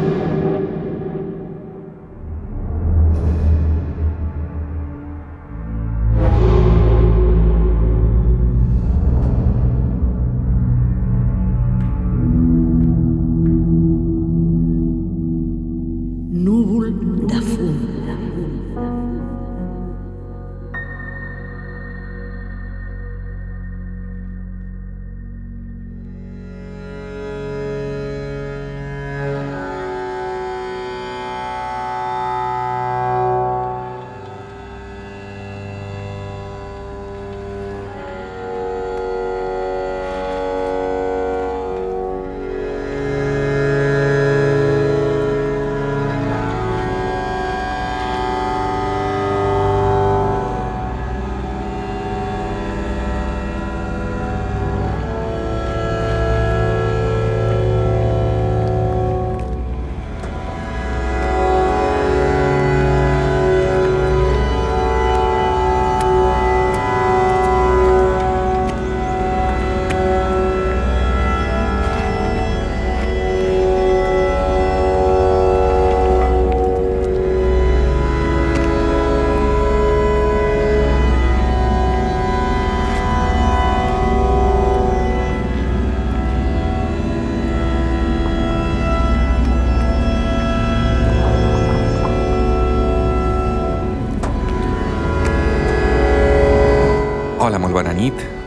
you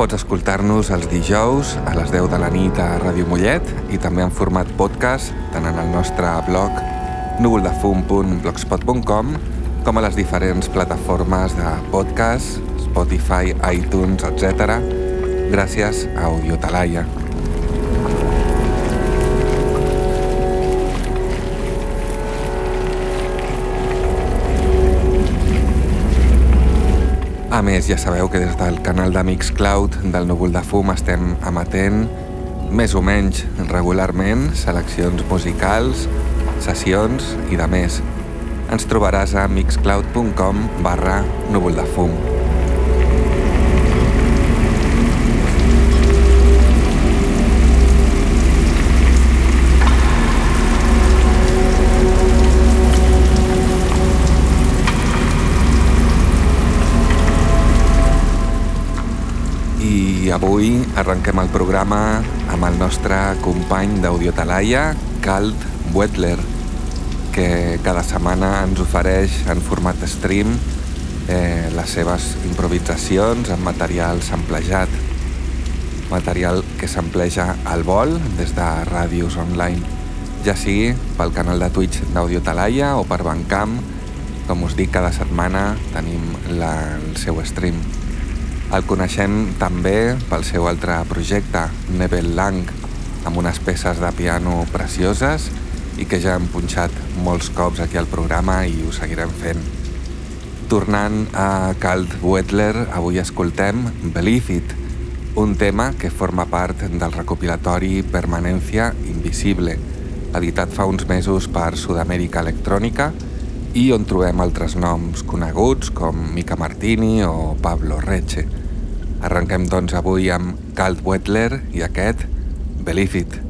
Pots escoltar-nos els dijous a les 10 de la nit a Ràdio Mollet i també en format podcast tant en el nostre blog núvoldefum.blogspot.com com a les diferents plataformes de podcast, Spotify, iTunes, etc. gràcies a Audiotalaia. A més, ja sabeu que des del canal de Mixcloud del Núvol de Fum estem emetent més o menys regularment seleccions musicals, sessions i de més. Ens trobaràs a mixcloud.com barra núvol de fum. Avui arrenquem el programa amb el nostre company d'Audiotalaia, Cald Wetler, que cada setmana ens ofereix en format stream eh, les seves improvisacions en material samplejat, material que s'ampleja al vol des de ràdios online, ja sigui pel canal de Twitch d'Audiotalaia o per Bandcamp, com us dic, cada setmana tenim la, el seu stream. El coneixem també pel seu altre projecte, Nebel Lang, amb unes peces de piano precioses i que ja hem punxat molts cops aquí al programa i ho seguirem fent. Tornant a Cald Wetler, avui escoltem Believe It, un tema que forma part del recopilatori Permanència Invisible, editat fa uns mesos per Sud-amèrica Electrònica i on trobem altres noms coneguts com Mica Martini o Pablo Reche. Arrenquem doncs avui amb Cald Wetler i aquest Believe It.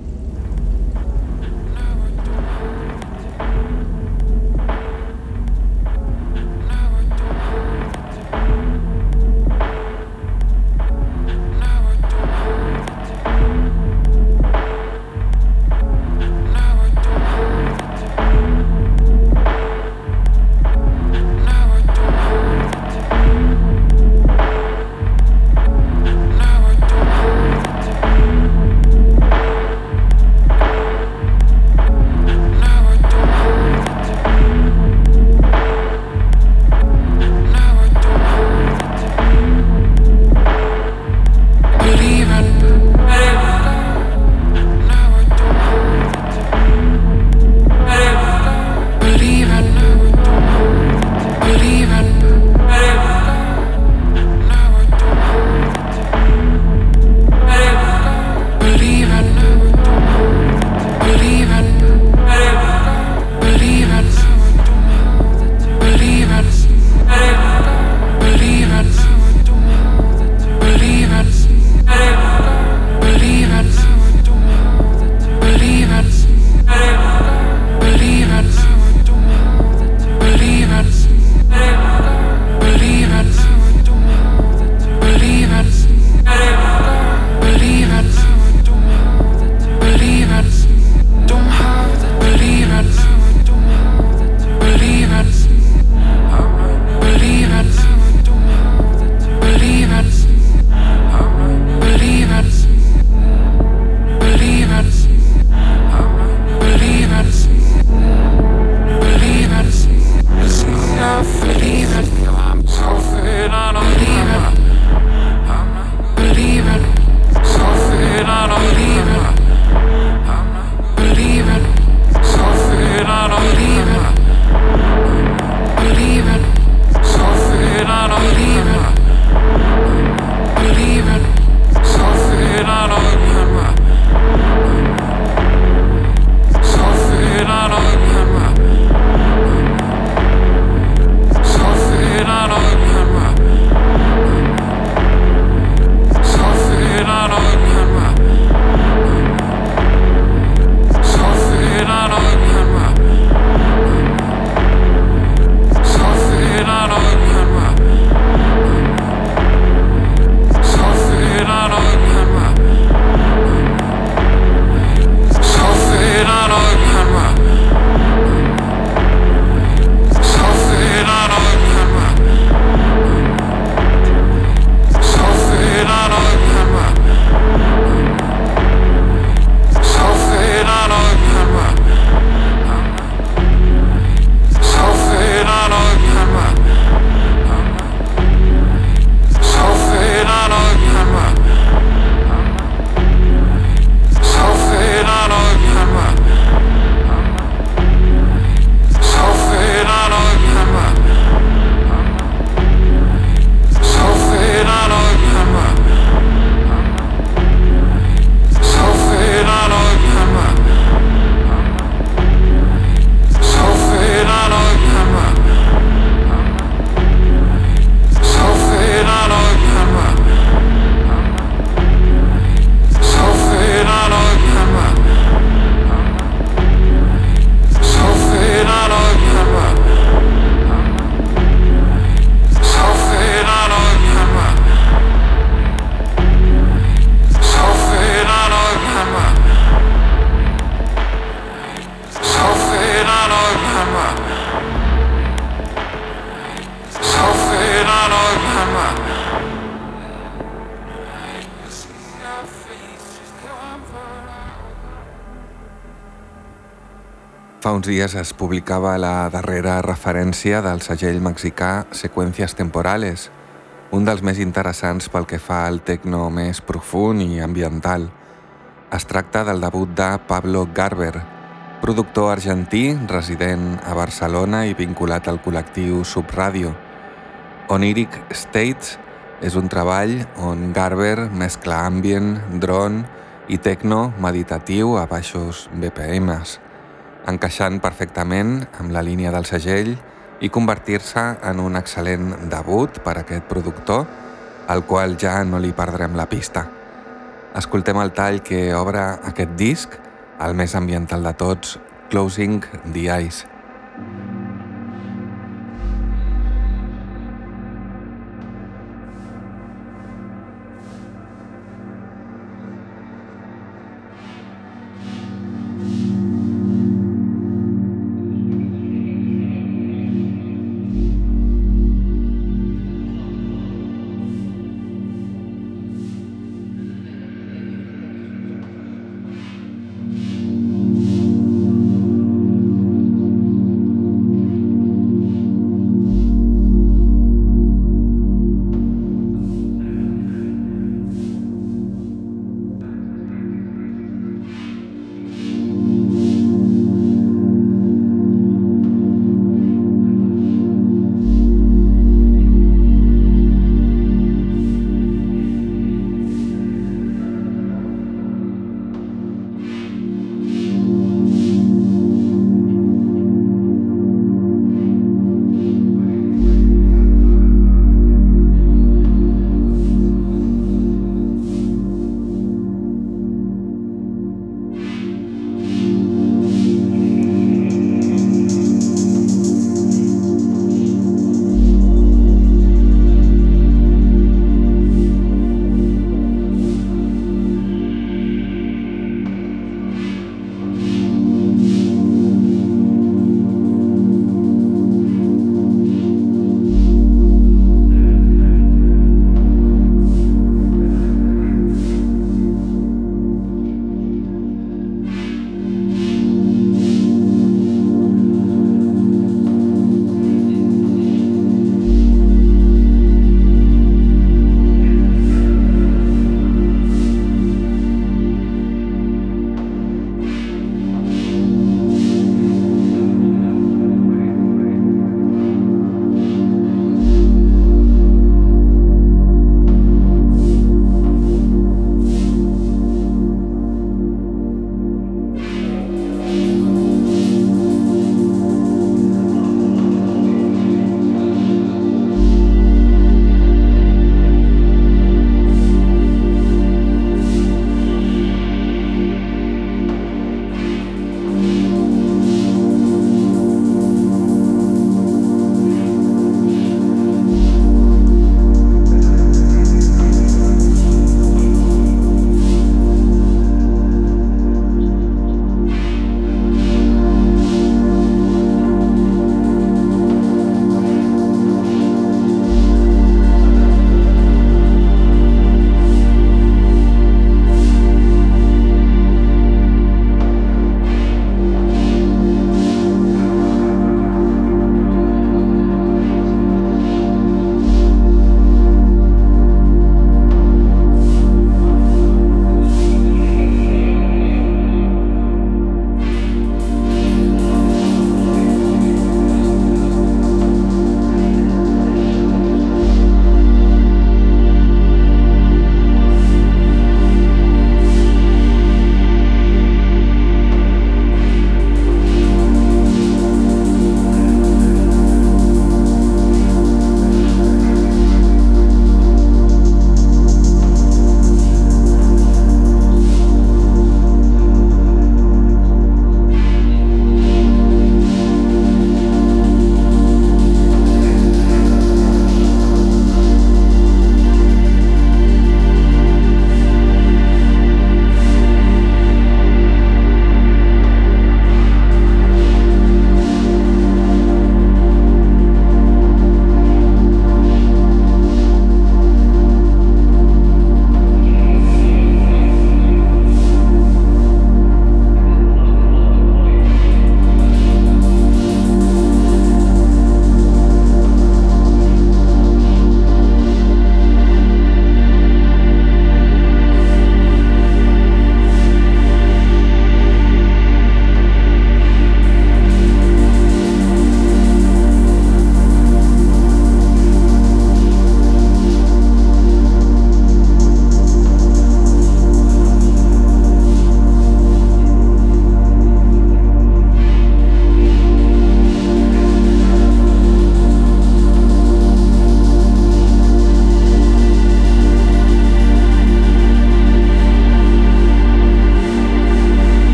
Dies es publicava la darrera referència del segell mexicà Seqüències Temporales, un dels més interessants pel que fa al tecno més profund i ambiental. Es tracta del debut de Pablo Garber, productor argentí resident a Barcelona i vinculat al col·lectiu Subradio. Oniric States és un treball on Garber mescla ambient, drone i tecno meditatiu a baixos BPMs encaixant perfectament amb la línia del segell i convertir-se en un excel·lent debut per a aquest productor, al qual ja no li perdrem la pista. Escoltem el tall que obre aquest disc, el més ambiental de tots, Closing the Eyes.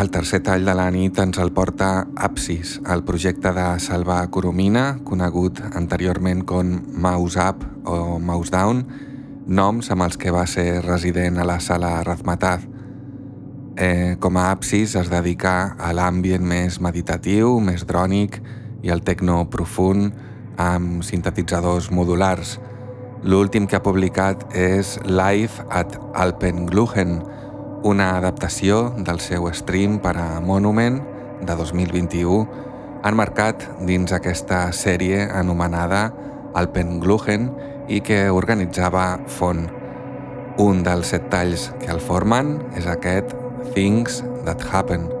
El tercer tall de la nit ens el porta Apsis, el projecte de Salva Coromina, conegut anteriorment com Mouse Up o Mouse Down, noms amb els que va ser resident a la sala Razmataz. Eh, com a Apsis es dedica a l'ambient més meditatiu, més drònic i al tecno profund amb sintetitzadors modulars. L'últim que ha publicat és Live at Alpengluhen, una adaptació del seu stream per a Monument de 2021 enmarcat dins aquesta sèrie anomenada Alpengluhen i que organitzava Font. Un dels set talls que el formen és aquest Things That Happen.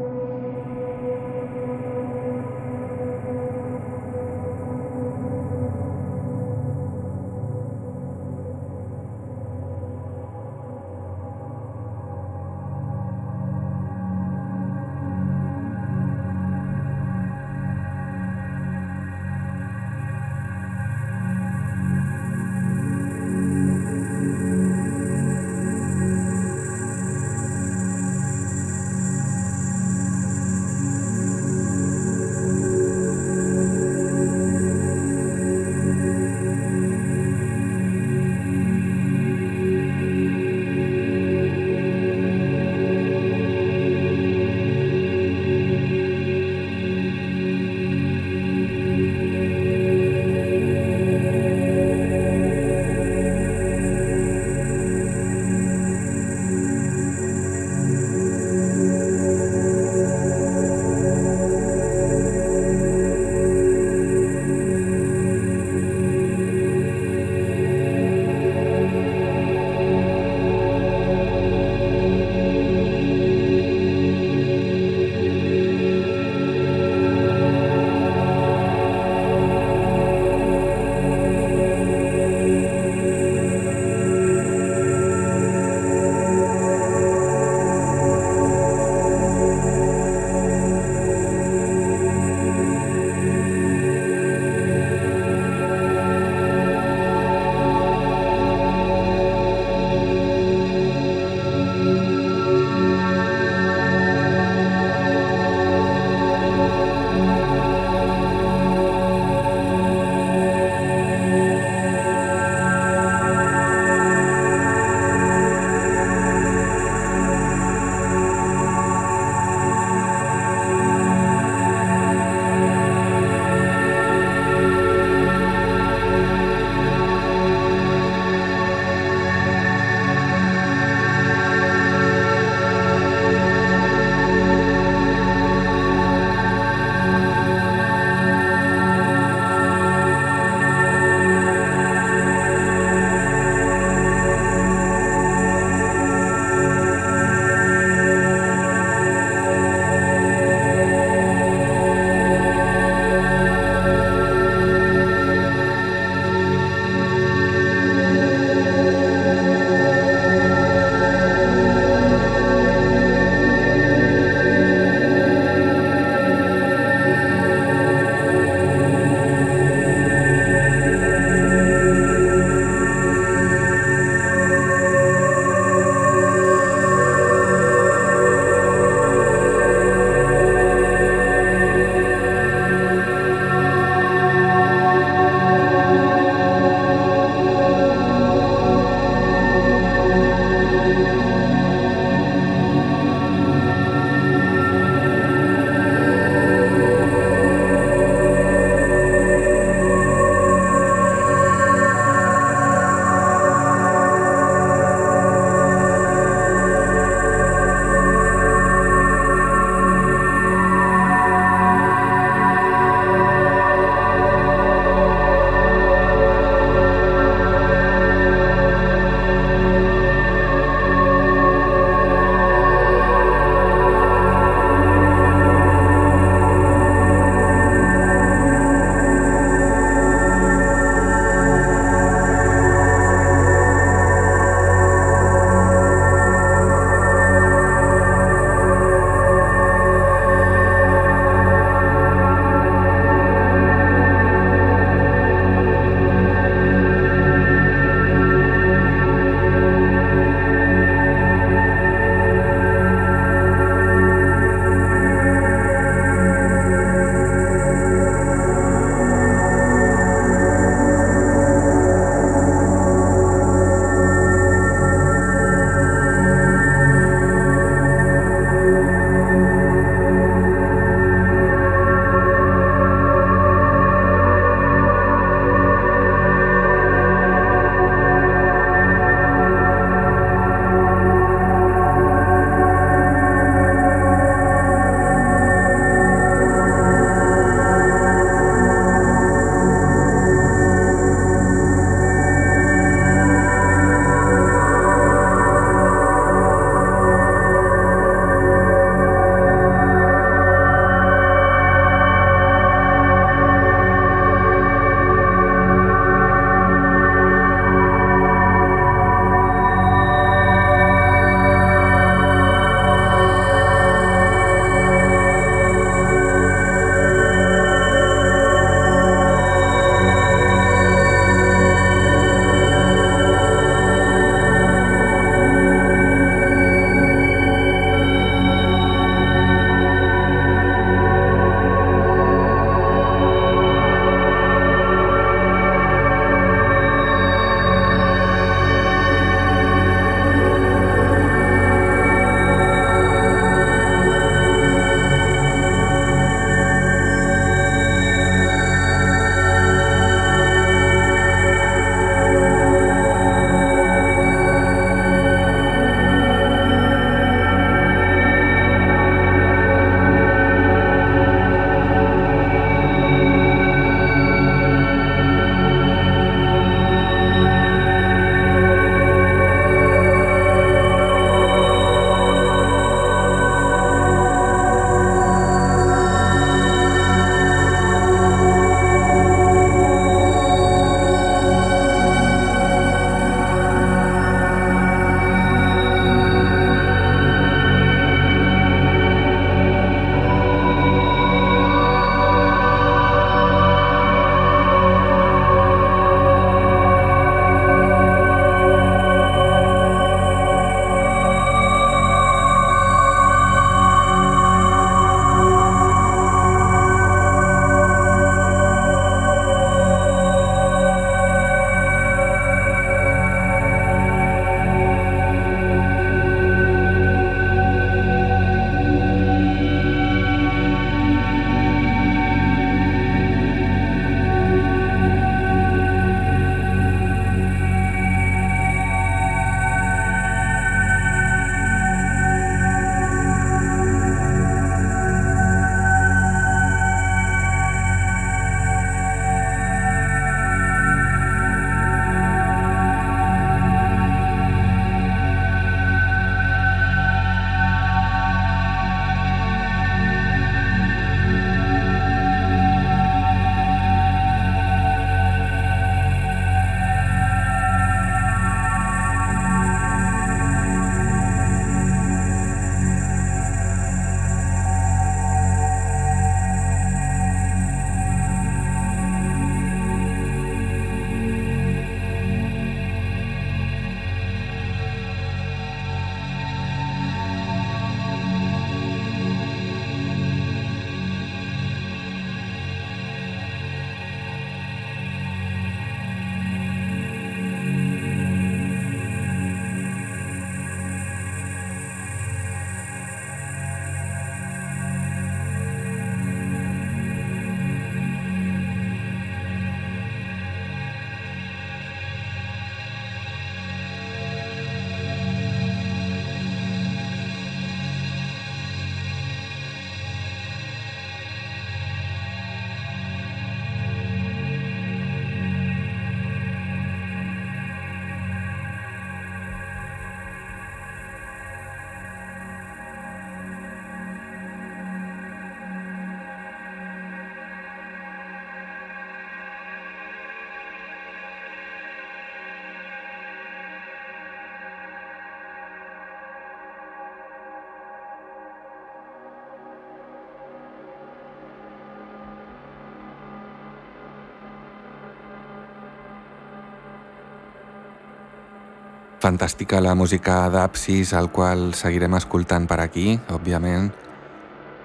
Fantàstica la música d'Apsis, el qual seguirem escoltant per aquí, òbviament.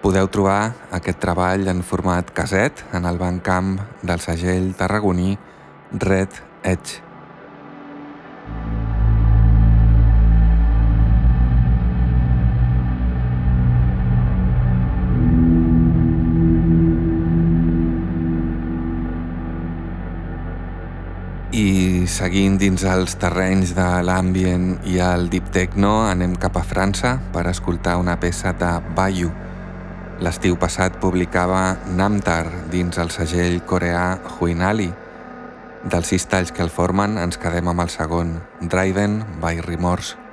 Podeu trobar aquest treball en format caset en el bancamp del segell tarragoní Red Edge. Seguint dins els terrenys de l'ambient i el deep techno anem cap a França per escoltar una peça de Bayu. L'estiu passat publicava Namtar dins el segell coreà Huinali. Dels sis talls que el formen ens quedem amb el segon, Driven by Remorse.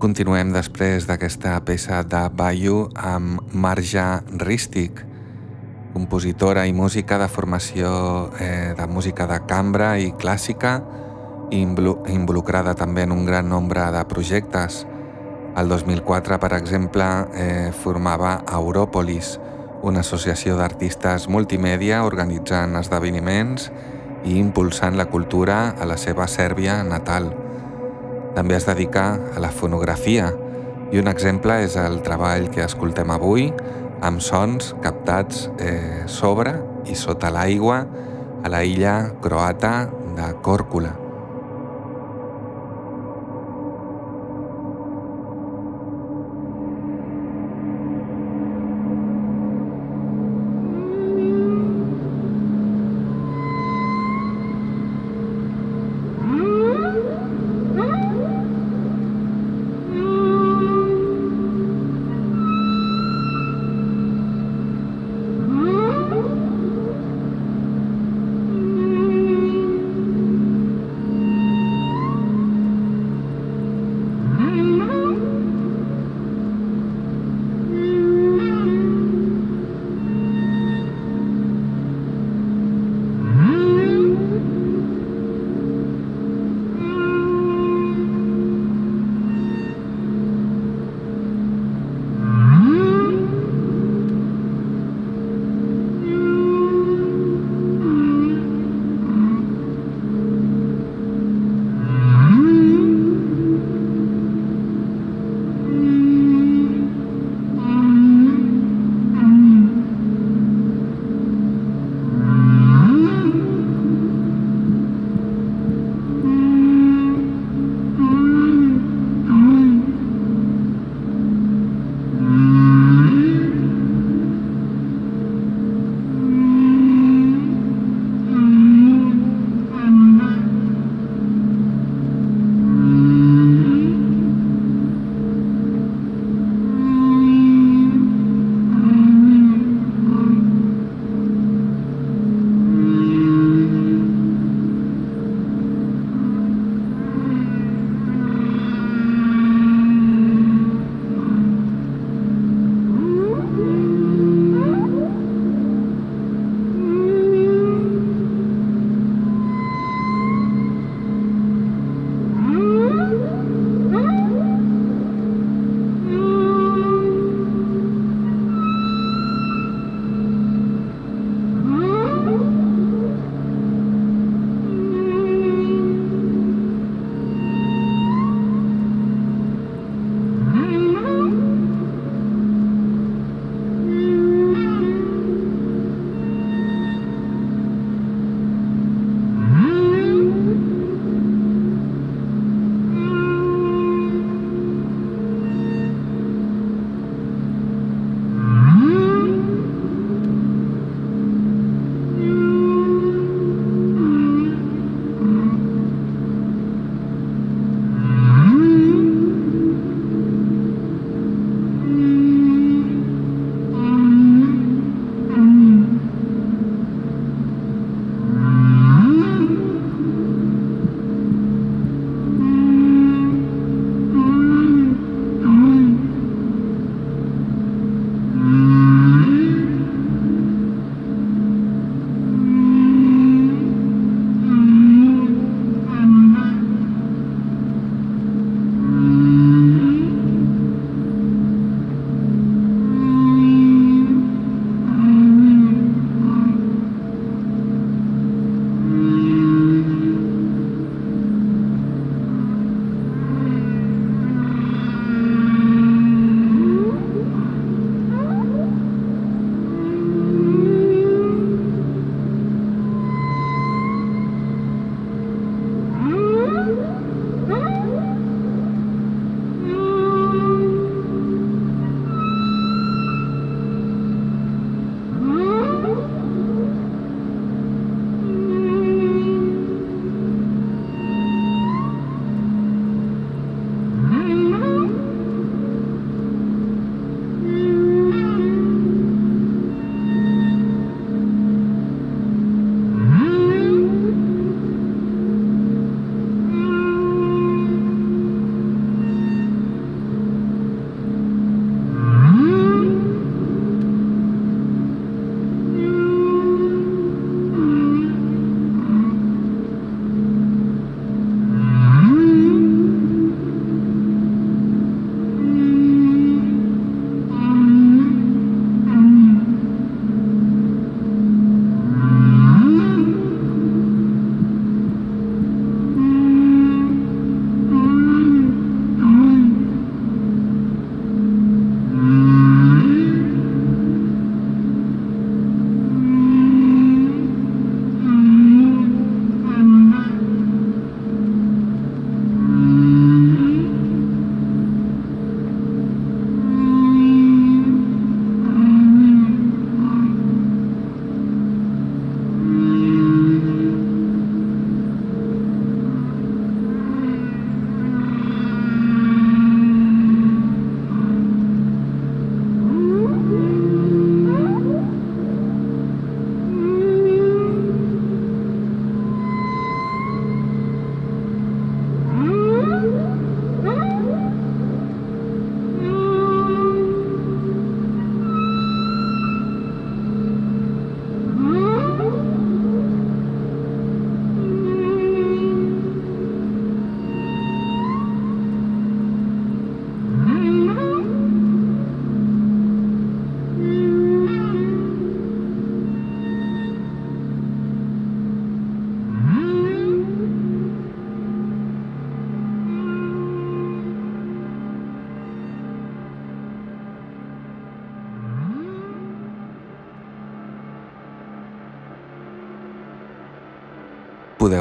Continuem després d'aquesta peça de Bayu amb Marja Ristic, compositora i música de formació eh, de música de cambra i clàssica involucrada també en un gran nombre de projectes. El 2004, per exemple, eh, formava Europolis, una associació d'artistes multimèdia organitzant esdeveniments i impulsant la cultura a la seva Sèrbia natal. També es dedica a la fonografia i un exemple és el treball que escoltem avui amb sons captats eh, sobre i sota l'aigua a la illa croata de Còrcula.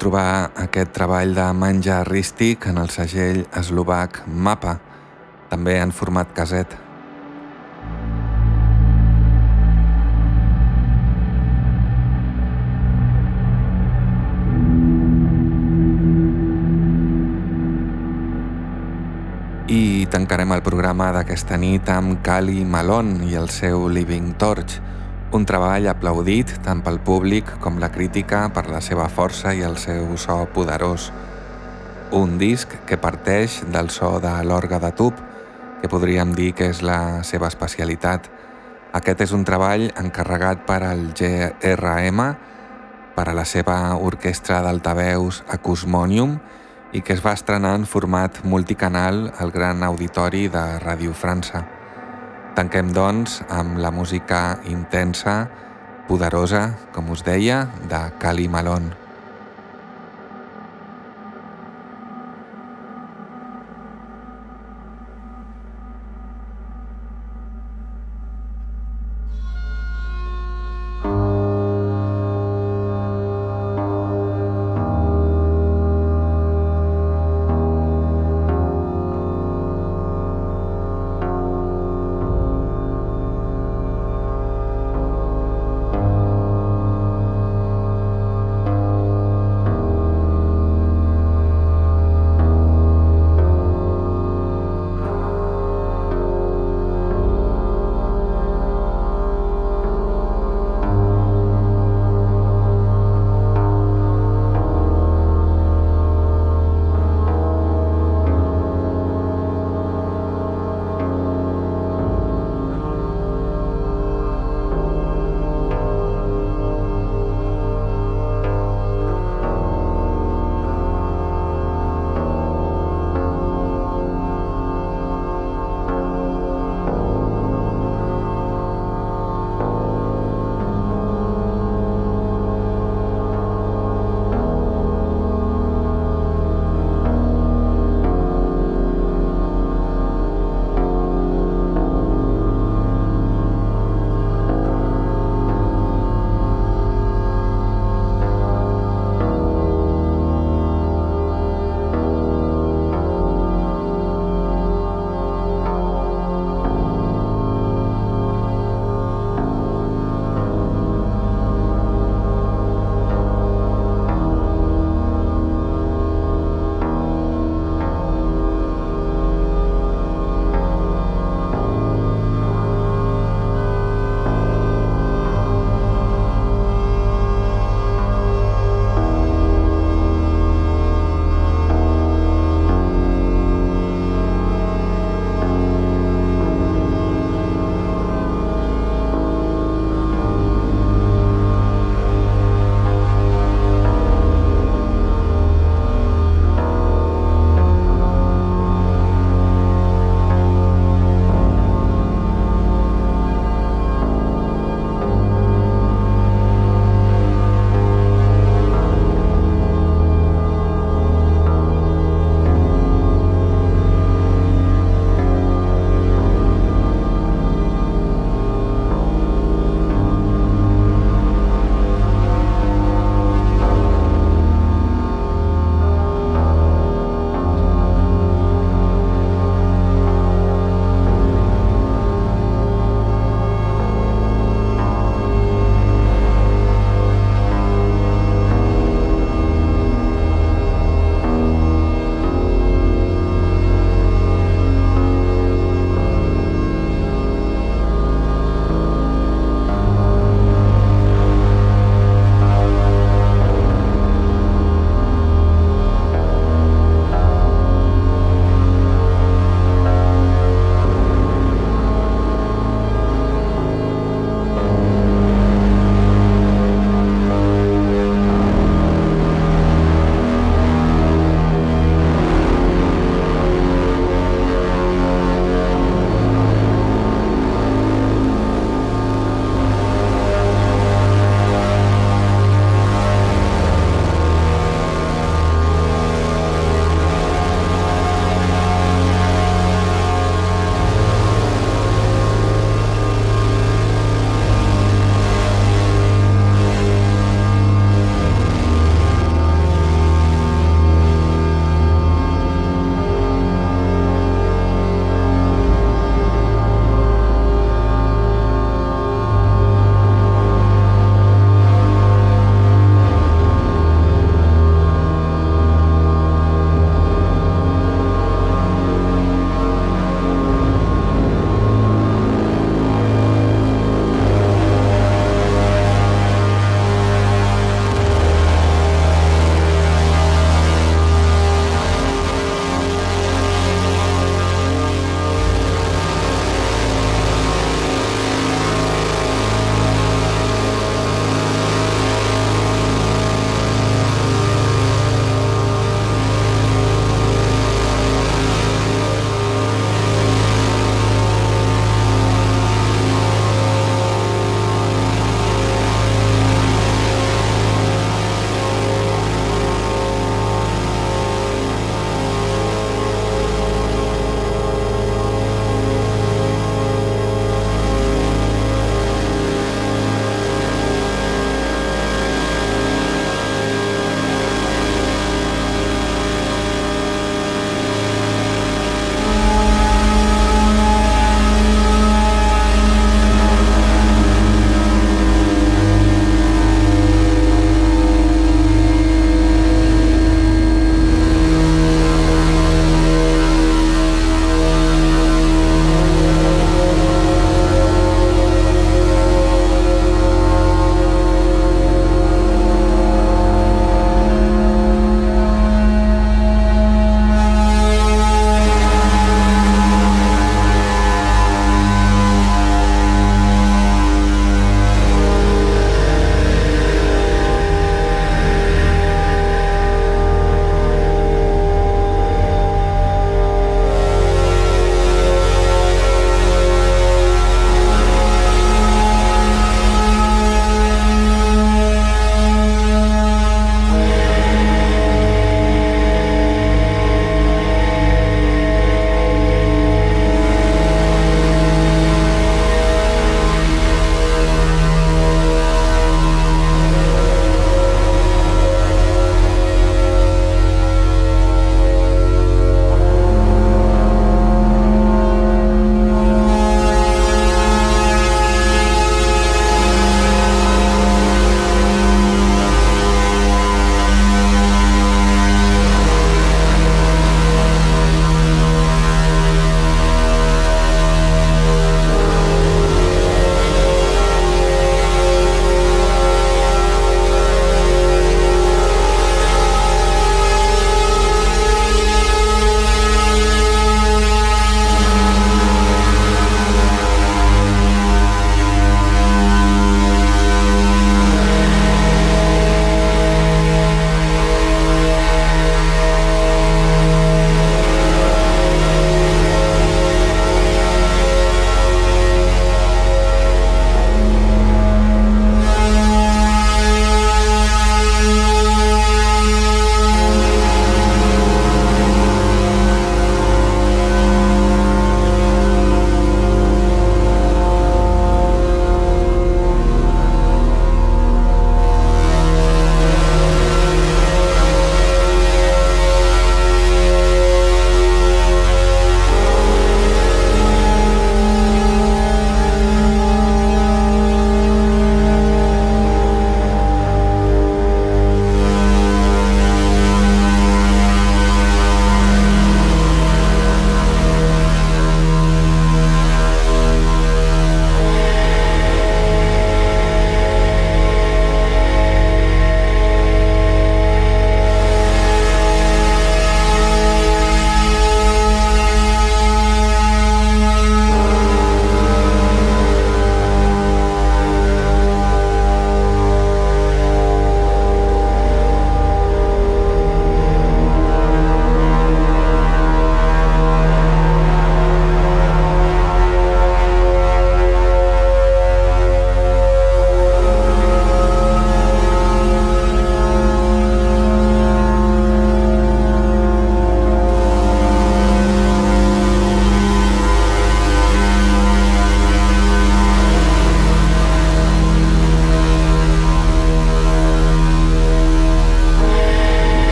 Trobar aquest treball de menjar rístic en el segell eslovac Mapa, també en format caset. I tancarem el programa d'aquesta nit amb Cali Malone i el seu Living Torch, un treball aplaudit tant pel públic com la crítica per la seva força i el seu so poderós. Un disc que parteix del so de l'orga de tub, que podríem dir que és la seva especialitat. Aquest és un treball encarregat per al GRM, per a la seva orquestra d'altaveus Acusmonium i que es va estrenar en format multicanal al Gran Auditori de Ràdio França. Tanquem, doncs, amb la música intensa, poderosa, com us deia, de Cali Malone.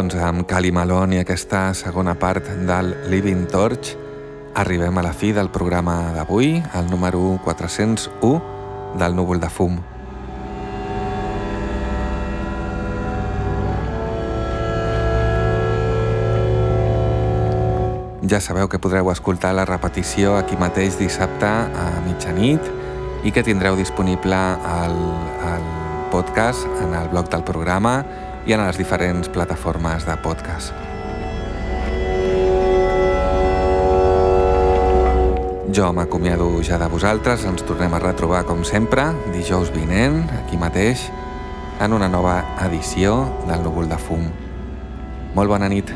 Doncs amb Cali Malone i aquesta segona part del Living Torch arribem a la fi del programa d'avui, el número 401 del Núvol de Fum. Ja sabeu que podreu escoltar la repetició aquí mateix dissabte a mitjanit i que tindreu disponible el, el podcast en el blog del programa i en les diferents plataformes de podcast. Jo m'acomiado ja de vosaltres, ens tornem a retrobar com sempre dijous vinent, aquí mateix, en una nova edició del Núvol de Fum. Molt bona nit.